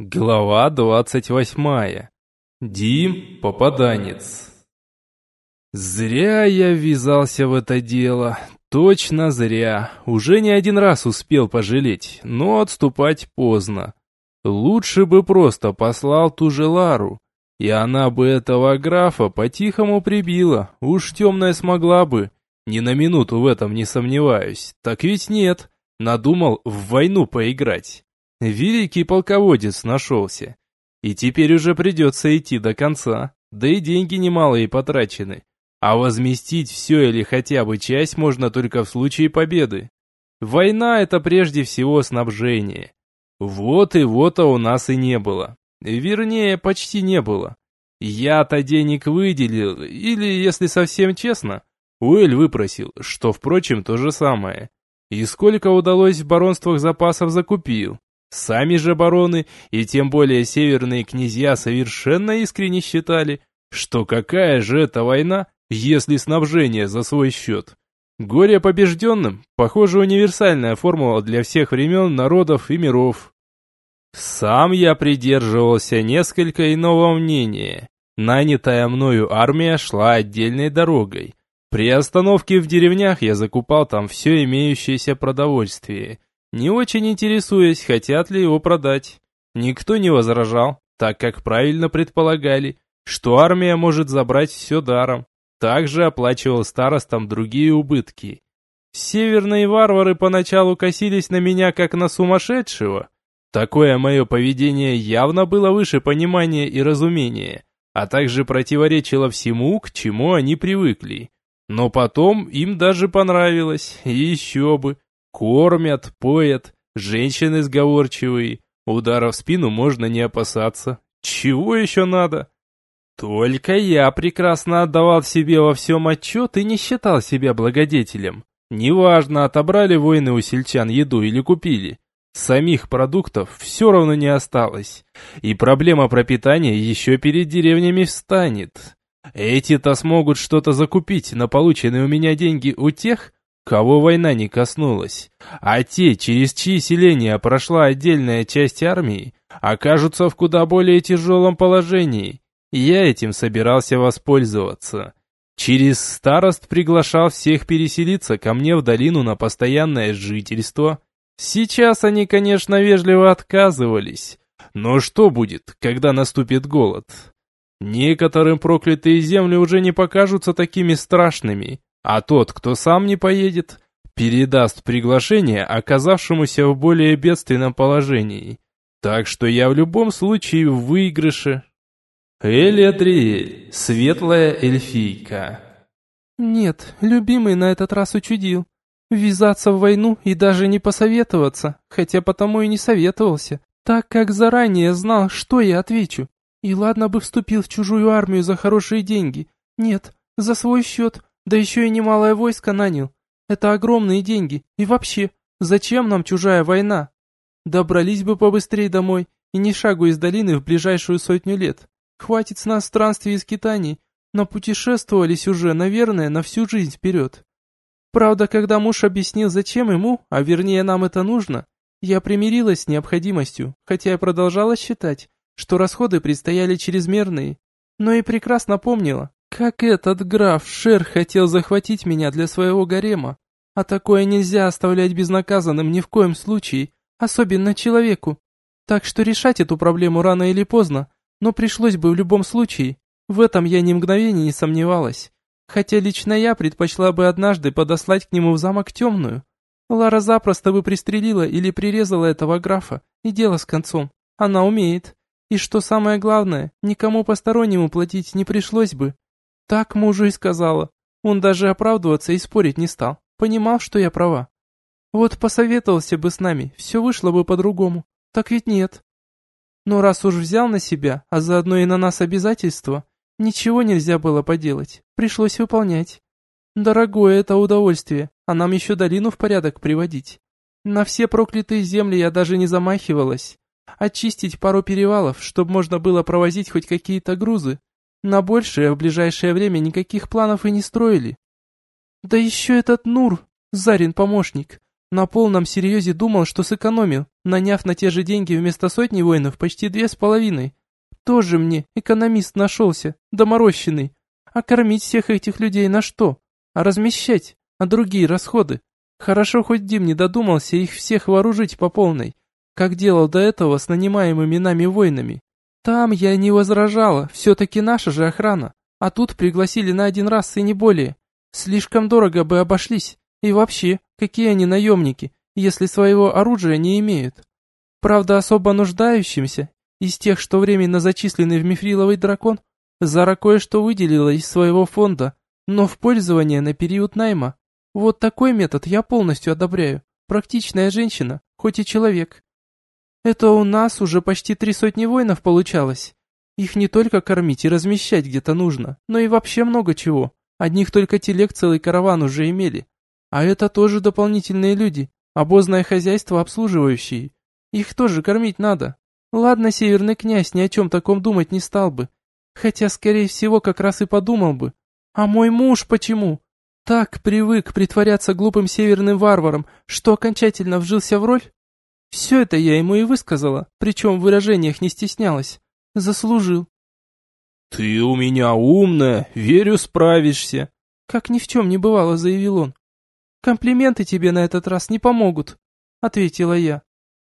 Глава двадцать восьмая. Дим Попаданец. Зря я ввязался в это дело. Точно зря. Уже не один раз успел пожалеть, но отступать поздно. Лучше бы просто послал ту же Лару, и она бы этого графа по-тихому прибила. Уж темная смогла бы. Ни на минуту в этом не сомневаюсь. Так ведь нет. Надумал в войну поиграть. Великий полководец нашелся. И теперь уже придется идти до конца, да и деньги немалые потрачены. А возместить все или хотя бы часть можно только в случае победы. Война – это прежде всего снабжение. Вот и вот-то у нас и не было. Вернее, почти не было. Я-то денег выделил, или, если совсем честно, Уэль выпросил, что, впрочем, то же самое. И сколько удалось в баронствах запасов закупил. Сами же бароны, и тем более северные князья совершенно искренне считали, что какая же это война, если снабжение за свой счет. Горе побежденным, похоже, универсальная формула для всех времен, народов и миров. Сам я придерживался несколько иного мнения. Нанятая мною армия шла отдельной дорогой. При остановке в деревнях я закупал там все имеющееся продовольствие – не очень интересуясь, хотят ли его продать. Никто не возражал, так как правильно предполагали, что армия может забрать все даром. Также оплачивал старостам другие убытки. Северные варвары поначалу косились на меня как на сумасшедшего. Такое мое поведение явно было выше понимания и разумения, а также противоречило всему, к чему они привыкли. Но потом им даже понравилось, и еще бы. Кормят, поят, женщины сговорчивые. Удара в спину можно не опасаться. Чего еще надо? Только я прекрасно отдавал себе во всем отчет и не считал себя благодетелем. Неважно, отобрали воины у сельчан еду или купили. Самих продуктов все равно не осталось. И проблема пропитания еще перед деревнями встанет. Эти-то смогут что-то закупить на полученные у меня деньги у тех, кого война не коснулась, а те, через чьи селения прошла отдельная часть армии, окажутся в куда более тяжелом положении. Я этим собирался воспользоваться. Через старост приглашал всех переселиться ко мне в долину на постоянное жительство. Сейчас они, конечно, вежливо отказывались. Но что будет, когда наступит голод? Некоторым проклятые земли уже не покажутся такими страшными, а тот, кто сам не поедет, передаст приглашение оказавшемуся в более бедственном положении. Так что я в любом случае в выигрыше. Элиадриэль, светлая эльфийка. Нет, любимый на этот раз учудил. Ввязаться в войну и даже не посоветоваться, хотя потому и не советовался, так как заранее знал, что я отвечу. И ладно бы вступил в чужую армию за хорошие деньги. Нет, за свой счет, да еще и немалое войско нанял. Это огромные деньги. И вообще, зачем нам чужая война? Добрались бы побыстрее домой, и ни шагу из долины в ближайшую сотню лет. Хватит с нас странствий и скитаний, но путешествовались уже, наверное, на всю жизнь вперед. Правда, когда муж объяснил, зачем ему, а вернее нам это нужно, я примирилась с необходимостью, хотя и продолжала считать, что расходы предстояли чрезмерные, но и прекрасно помнила, как этот граф Шер хотел захватить меня для своего гарема. А такое нельзя оставлять безнаказанным ни в коем случае, особенно человеку. Так что решать эту проблему рано или поздно, но пришлось бы в любом случае. В этом я ни мгновения не сомневалась. Хотя лично я предпочла бы однажды подослать к нему в замок темную. Лара запросто бы пристрелила или прирезала этого графа, и дело с концом. Она умеет. И что самое главное, никому постороннему платить не пришлось бы. Так мужу и сказала. Он даже оправдываться и спорить не стал. Понимал, что я права. Вот посоветовался бы с нами, все вышло бы по-другому. Так ведь нет. Но раз уж взял на себя, а заодно и на нас обязательства, ничего нельзя было поделать. Пришлось выполнять. Дорогое это удовольствие, а нам еще долину в порядок приводить. На все проклятые земли я даже не замахивалась. Очистить пару перевалов, чтобы можно было провозить хоть какие-то грузы, на большее в ближайшее время никаких планов и не строили. Да еще этот Нур, Зарин помощник, На полном серьезе думал, что сэкономил, наняв на те же деньги вместо сотни воинов почти две с половиной. Тоже мне экономист нашелся, доморощенный. А кормить всех этих людей на что? А размещать? А другие расходы? Хорошо, хоть Дим не додумался их всех вооружить по полной, как делал до этого с нанимаемыми нами воинами. Там я не возражала, все-таки наша же охрана. А тут пригласили на один раз и не более. Слишком дорого бы обошлись. И вообще, какие они наемники, если своего оружия не имеют? Правда, особо нуждающимся, из тех, что временно зачислены в мифриловый дракон, Зара кое-что выделила из своего фонда, но в пользование на период найма. Вот такой метод я полностью одобряю. Практичная женщина, хоть и человек. Это у нас уже почти три сотни воинов получалось. Их не только кормить и размещать где-то нужно, но и вообще много чего. Одних только телег целый караван уже имели. А это тоже дополнительные люди, обозное хозяйство обслуживающие. Их тоже кормить надо. Ладно, северный князь ни о чем таком думать не стал бы. Хотя, скорее всего, как раз и подумал бы. А мой муж почему? Так привык притворяться глупым северным варваром, что окончательно вжился в роль? Все это я ему и высказала, причем в выражениях не стеснялась. Заслужил. «Ты у меня умная, верю, справишься», — как ни в чем не бывало, заявил он. «Комплименты тебе на этот раз не помогут», — ответила я.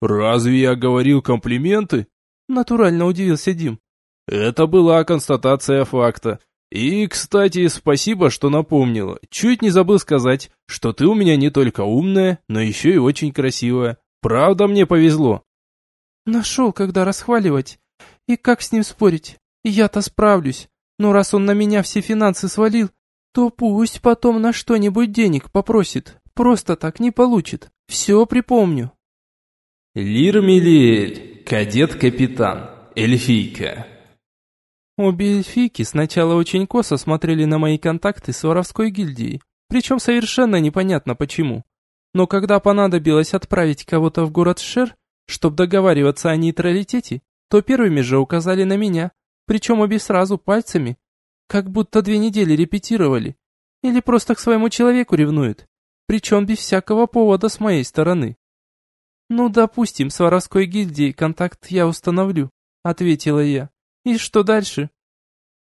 «Разве я говорил комплименты?» — натурально удивился Дим. «Это была констатация факта. И, кстати, спасибо, что напомнила. Чуть не забыл сказать, что ты у меня не только умная, но еще и очень красивая. Правда, мне повезло». «Нашел, когда расхваливать. И как с ним спорить? Я-то справлюсь. Но раз он на меня все финансы свалил, то пусть потом на что-нибудь денег попросит. Просто так не получит. Все припомню». Лир Милиэль, кадет-капитан, эльфийка. Обе эльфийки сначала очень косо смотрели на мои контакты с воровской гильдией, причем совершенно непонятно почему. Но когда понадобилось отправить кого-то в город Шер, чтобы договариваться о нейтралитете, то первыми же указали на меня, причем обе сразу пальцами, как будто две недели репетировали, или просто к своему человеку ревнуют, причем без всякого повода с моей стороны. «Ну, допустим, с воровской гильдией контакт я установлю», — ответила я. «И что дальше?»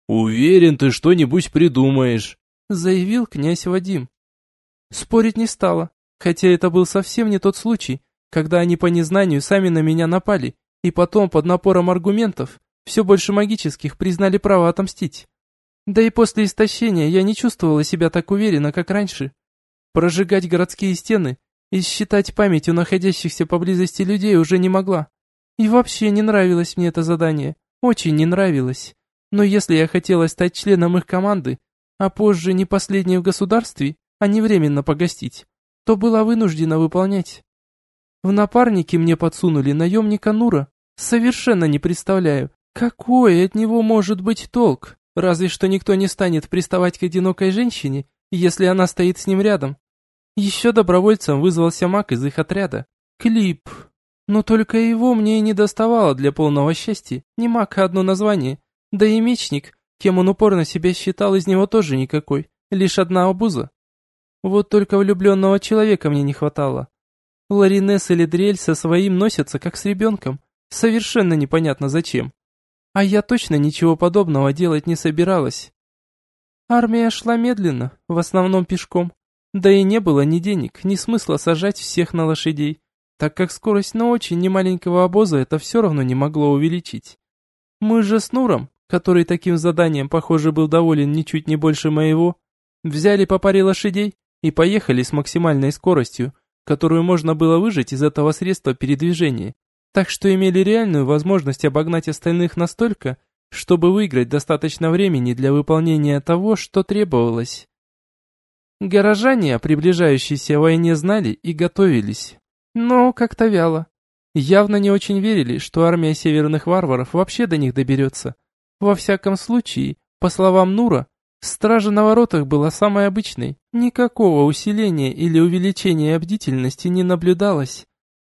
«Уверен, ты что-нибудь придумаешь», — заявил князь Вадим. Спорить не стала, хотя это был совсем не тот случай, когда они по незнанию сами на меня напали, и потом под напором аргументов, все больше магических, признали право отомстить. Да и после истощения я не чувствовала себя так уверенно, как раньше. Прожигать городские стены и считать память у находящихся поблизости людей уже не могла. И вообще не нравилось мне это задание. Очень не нравилось. Но если я хотела стать членом их команды, а позже не последней в государстве, а не временно погостить, то была вынуждена выполнять. В напарнике мне подсунули наемника Нура. Совершенно не представляю, какой от него может быть толк. Разве что никто не станет приставать к одинокой женщине, если она стоит с ним рядом. Еще добровольцем вызвался маг из их отряда. Клип. Но только его мне и не доставало для полного счастья. Не маг, а одно название. Да и мечник, кем он упорно себя считал, из него тоже никакой. Лишь одна обуза. Вот только влюбленного человека мне не хватало. Ларинес или Дрель со своим носятся, как с ребенком. Совершенно непонятно зачем. А я точно ничего подобного делать не собиралась. Армия шла медленно, в основном пешком. Да и не было ни денег, ни смысла сажать всех на лошадей, так как скорость на очень немаленького обоза это все равно не могло увеличить. Мы же с Нуром, который таким заданием, похоже, был доволен ничуть не больше моего, взяли по паре лошадей и поехали с максимальной скоростью, которую можно было выжать из этого средства передвижения, так что имели реальную возможность обогнать остальных настолько, чтобы выиграть достаточно времени для выполнения того, что требовалось. Горожане о приближающейся войне знали и готовились. Но как-то вяло. Явно не очень верили, что армия северных варваров вообще до них доберется. Во всяком случае, по словам Нура, стража на воротах была самой обычной. Никакого усиления или увеличения бдительности не наблюдалось.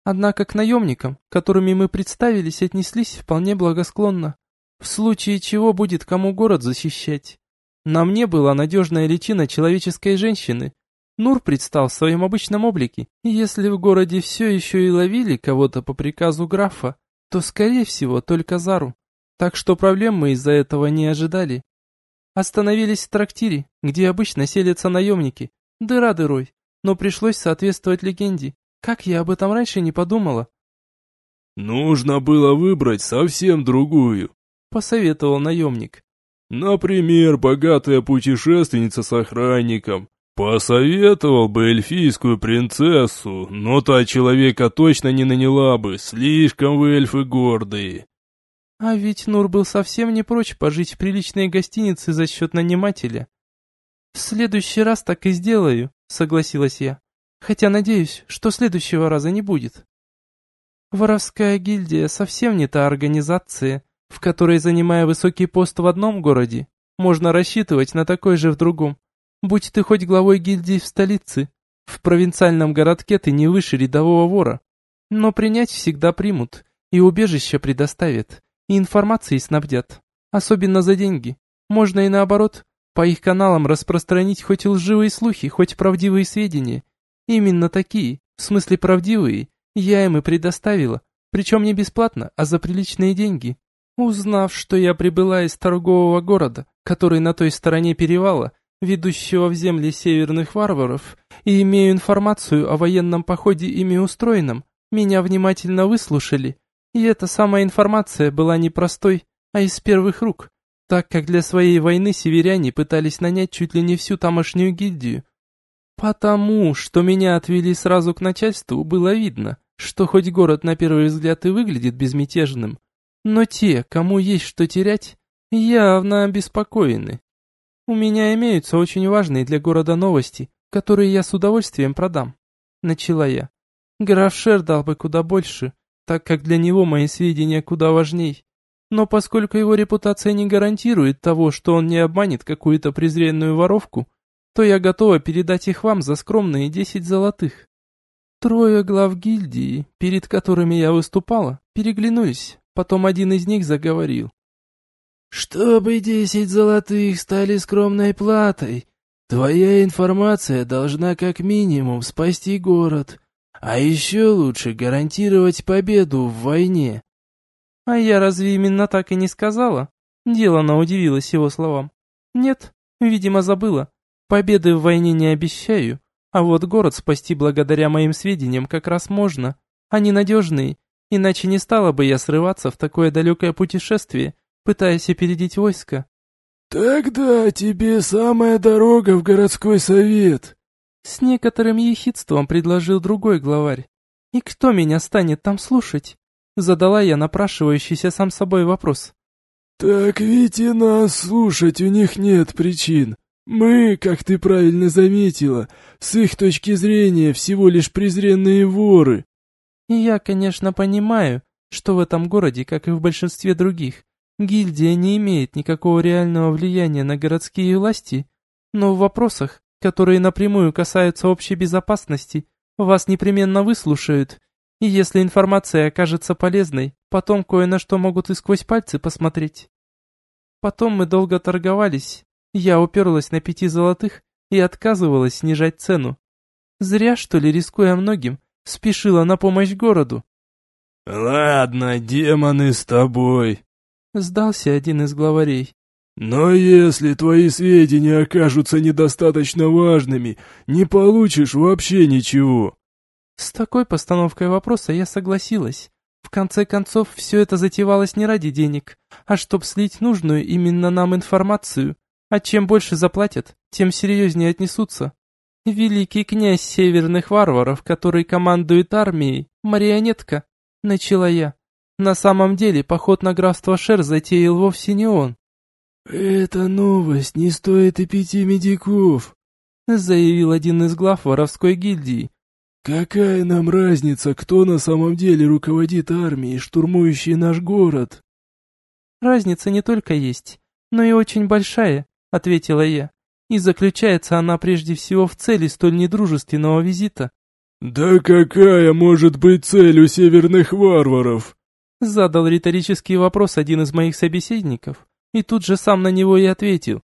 Однако к наемникам, которыми мы представились, отнеслись вполне благосклонно. В случае чего будет кому город защищать. На мне была надежная личина человеческой женщины. Нур предстал в своем обычном облике, и если в городе все еще и ловили кого-то по приказу графа, то, скорее всего, только Зару. Так что проблем мы из-за этого не ожидали. Остановились в трактире, где обычно селятся наемники. Дыра дырой, но пришлось соответствовать легенде. Как я об этом раньше не подумала? «Нужно было выбрать совсем другую», — посоветовал наемник. «Например, богатая путешественница с охранником. Посоветовал бы эльфийскую принцессу, но та человека точно не наняла бы, слишком вы эльфы гордые». А ведь Нур был совсем не прочь пожить в приличной гостинице за счет нанимателя. «В следующий раз так и сделаю», — согласилась я. «Хотя надеюсь, что следующего раза не будет». Воровская гильдия совсем не та организация, в которой, занимая высокий пост в одном городе, можно рассчитывать на такой же в другом. Будь ты хоть главой гильдии в столице, в провинциальном городке ты не выше рядового вора. Но принять всегда примут, и убежище предоставят, и информацией снабдят, особенно за деньги. Можно и наоборот, по их каналам распространить хоть лживые слухи, хоть правдивые сведения. Именно такие, в смысле правдивые, я им и предоставила, причем не бесплатно, а за приличные деньги. Узнав, что я прибыла из торгового города, который на той стороне перевала, ведущего в земли северных варваров, и имею информацию о военном походе ими устроенном, меня внимательно выслушали, и эта самая информация была не простой, а из первых рук, так как для своей войны северяне пытались нанять чуть ли не всю тамошнюю гильдию. Потому, что меня отвели сразу к начальству, было видно, что хоть город на первый взгляд и выглядит безмятежным, но те, кому есть что терять, явно обеспокоены. У меня имеются очень важные для города новости, которые я с удовольствием продам. Начала я. Граф Шер дал бы куда больше, так как для него мои сведения куда важней. Но поскольку его репутация не гарантирует того, что он не обманет какую-то презренную воровку, то я готова передать их вам за скромные десять золотых. Трое глав гильдии, перед которыми я выступала, переглянулись, потом один из них заговорил. «Чтобы десять золотых стали скромной платой, твоя информация должна как минимум спасти город, а еще лучше гарантировать победу в войне». «А я разве именно так и не сказала?» Делана удивилась его словам. «Нет, видимо, забыла. Победы в войне не обещаю, а вот город спасти благодаря моим сведениям как раз можно. Они надежные, иначе не стала бы я срываться в такое далекое путешествие, пытаясь опередить войско. «Тогда тебе самая дорога в городской совет», — с некоторым ехидством предложил другой главарь. «И кто меня станет там слушать?» — задала я напрашивающийся сам собой вопрос. «Так ведь и нас слушать у них нет причин. Мы, как ты правильно заметила, с их точки зрения всего лишь презренные воры. И я, конечно, понимаю, что в этом городе, как и в большинстве других, гильдия не имеет никакого реального влияния на городские власти, но в вопросах, которые напрямую касаются общей безопасности, вас непременно выслушают, и если информация окажется полезной, потом кое на что могут и сквозь пальцы посмотреть. Потом мы долго торговались, я уперлась на пяти золотых и отказывалась снижать цену. Зря, что ли, рискуя многим, спешила на помощь городу. «Ладно, демоны с тобой», — сдался один из главарей. «Но если твои сведения окажутся недостаточно важными, не получишь вообще ничего». С такой постановкой вопроса я согласилась. В конце концов, все это затевалось не ради денег, а чтоб слить нужную именно нам информацию, а чем больше заплатят, тем серьезнее отнесутся. Великий князь северных варваров, который командует армией, марионетка, начала я. На самом деле поход на графство Шер затеял вовсе не он. «Эта новость не стоит и пяти медиков», заявил один из глав воровской гильдии. «Какая нам разница, кто на самом деле руководит армией, штурмующей наш город?» «Разница не только есть, но и очень большая. — ответила я. «И заключается она прежде всего в цели столь недружественного визита». «Да какая может быть цель у северных варваров?» Задал риторический вопрос один из моих собеседников, и тут же сам на него и ответил.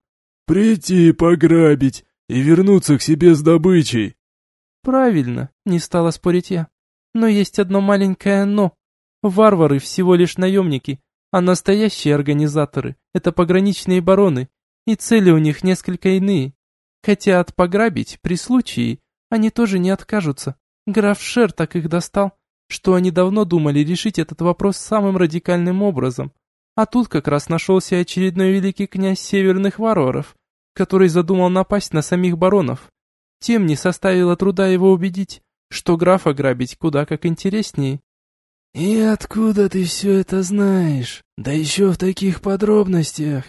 «Прийти пограбить и вернуться к себе с добычей. Правильно, не стала спорить я. Но есть одно маленькое «но». Варвары всего лишь наемники, а настоящие организаторы – это пограничные бароны, и цели у них несколько иные. Хотят пограбить, при случае, они тоже не откажутся. Граф Шер так их достал, что они давно думали решить этот вопрос самым радикальным образом. А тут как раз нашелся очередной великий князь северных варваров, который задумал напасть на самих баронов. Тем не составило труда его убедить, что графа грабить куда как интереснее. «И откуда ты все это знаешь? Да еще в таких подробностях!»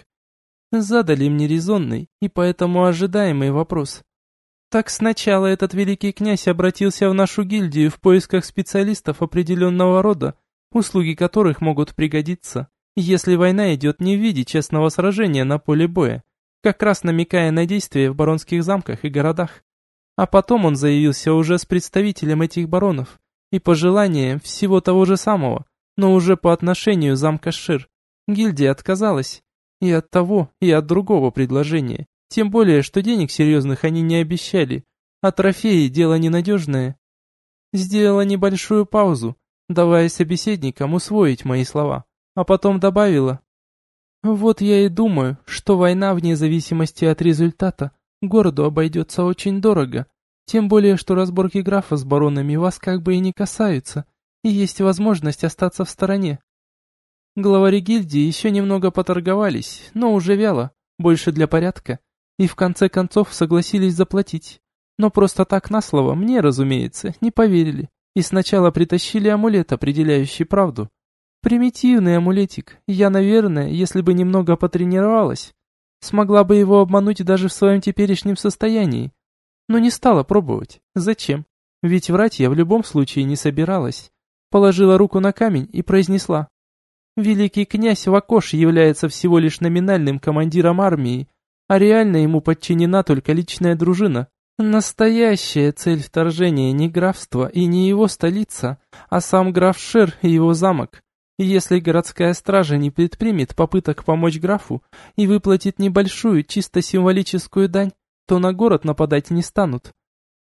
Задали мне резонный и поэтому ожидаемый вопрос. Так сначала этот великий князь обратился в нашу гильдию в поисках специалистов определенного рода, услуги которых могут пригодиться, если война идет не в виде честного сражения на поле боя, как раз намекая на действия в баронских замках и городах. А потом он заявился уже с представителем этих баронов и по желаниям всего того же самого, но уже по отношению замка Шир. Гильдия отказалась и от того, и от другого предложения, тем более, что денег серьезных они не обещали, а трофеи – дело ненадежное. Сделала небольшую паузу, давая собеседникам усвоить мои слова, а потом добавила. Вот я и думаю, что война, вне зависимости от результата, городу обойдется очень дорого, тем более, что разборки графа с баронами вас как бы и не касаются, и есть возможность остаться в стороне. Главари гильдии еще немного поторговались, но уже вяло, больше для порядка, и в конце концов согласились заплатить. Но просто так на слово мне, разумеется, не поверили, и сначала притащили амулет, определяющий правду. Примитивный амулетик, я, наверное, если бы немного потренировалась, смогла бы его обмануть даже в своем теперешнем состоянии. Но не стала пробовать. Зачем? Ведь врать я в любом случае не собиралась. Положила руку на камень и произнесла. Великий князь Вакош является всего лишь номинальным командиром армии, а реально ему подчинена только личная дружина. Настоящая цель вторжения не графство и не его столица, а сам граф Шир и его замок. Если городская стража не предпримет попыток помочь графу и выплатит небольшую, чисто символическую дань, то на город нападать не станут.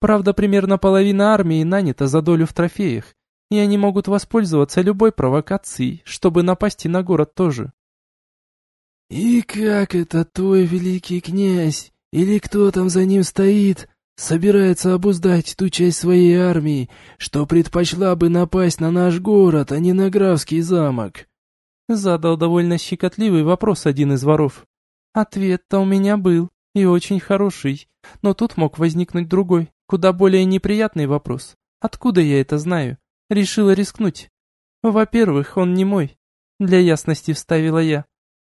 Правда, примерно половина армии нанята за долю в трофеях, и они могут воспользоваться любой провокацией, чтобы напасть и на город тоже. «И как это твой великий князь, или кто там за ним стоит, собирается обуздать ту часть своей армии, что предпочла бы напасть на наш город, а не на графский замок?» Задал довольно щекотливый вопрос один из воров. Ответ-то у меня был, и очень хороший, но тут мог возникнуть другой, куда более неприятный вопрос. Откуда я это знаю? Решила рискнуть. Во-первых, он не мой. Для ясности вставила я.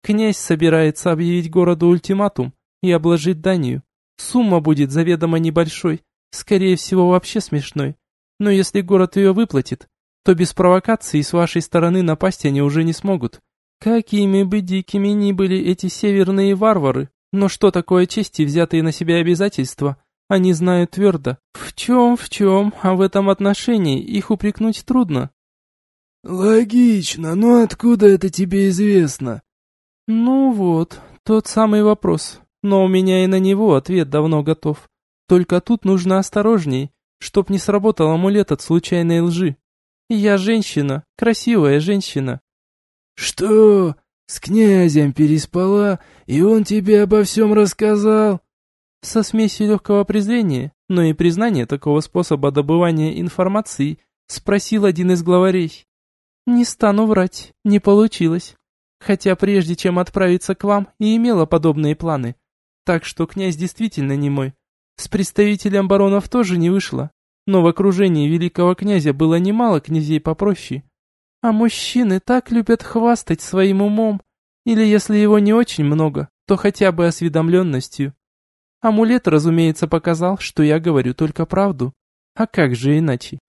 Князь собирается объявить городу ультиматум и обложить Данию. Сумма будет заведомо небольшой, скорее всего вообще смешной. Но если город ее выплатит, то без провокации с вашей стороны напасть они уже не смогут. Какими бы дикими ни были эти северные варвары, но что такое честь и взятые на себя обязательства, они знают твердо. В чем, в чем, а в этом отношении их упрекнуть трудно. «Логично, но откуда это тебе известно?» Ну вот, тот самый вопрос. Но у меня и на него ответ давно готов. Только тут нужно осторожней, чтоб не сработал амулет от случайной лжи. Я женщина, красивая женщина. Что? С князем переспала, и он тебе обо всем рассказал? Со смесью легкого презрения, но и признания такого способа добывания информации, спросил один из главарей. Не стану врать, не получилось. Хотя прежде чем отправиться к вам, и имела подобные планы. Так что князь действительно не мой. С представителем баронов тоже не вышло. Но в окружении великого князя было немало князей попроще. А мужчины так любят хвастать своим умом. Или если его не очень много, то хотя бы осведомленностью. Амулет, разумеется, показал, что я говорю только правду. А как же иначе?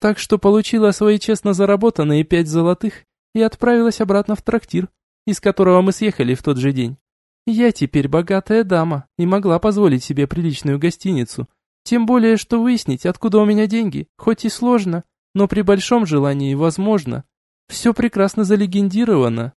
Так что получила свои честно заработанные пять золотых и отправилась обратно в трактир, из которого мы съехали в тот же день. Я теперь богатая дама и могла позволить себе приличную гостиницу, тем более, что выяснить, откуда у меня деньги, хоть и сложно, но при большом желании возможно. Все прекрасно залегендировано,